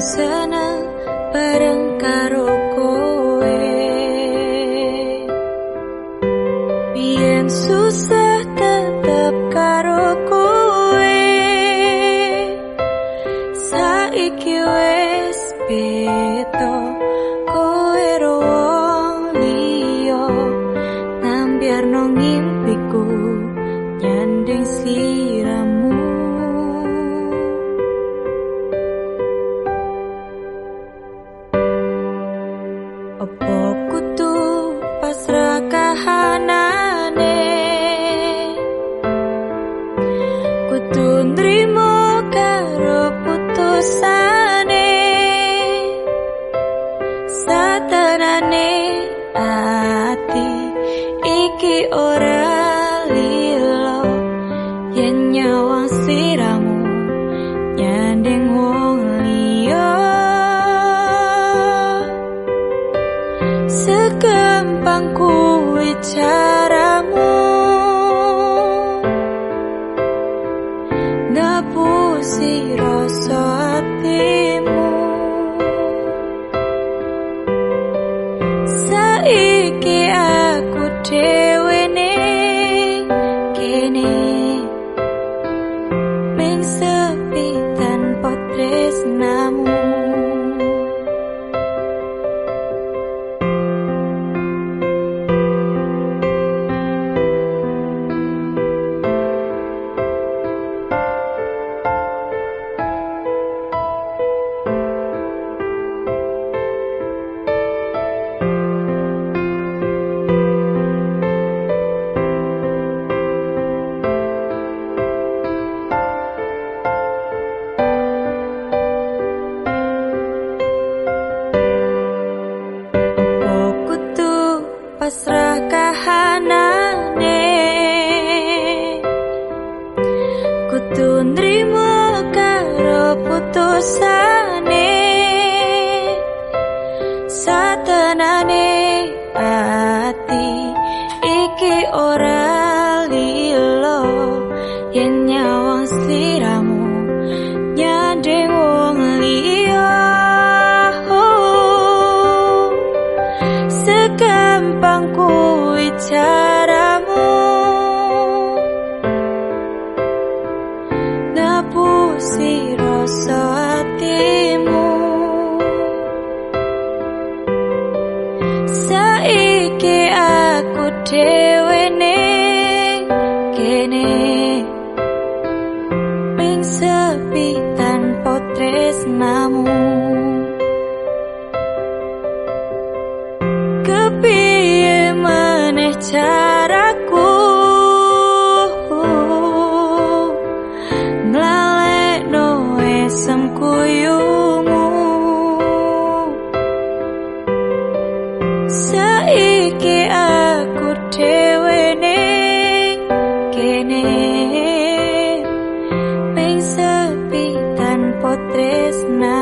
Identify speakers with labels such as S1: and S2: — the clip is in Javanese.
S1: seneng bareng karo kowe. Bien susah tetep karo kowe. Saiki wes beto kowe wong liya Nambiar no ngimpiku nyanding siramu Opo kutu pasrah kahanane? Kutu nrimo karo putusane. Satenane ati iki ora lilo. Yen nyawang siramu Segampang kuwi caramu. Ngapusi rasa hatimu putusane satenane ati iki ora lilo yen nyawang sliramu nyanding wong liya. Segampang kuwi caramu. Ngapusi rasa saiki aku dhewe ning kene. Ming sepi tanpa tresnamu. Kepiye maneh tresnamu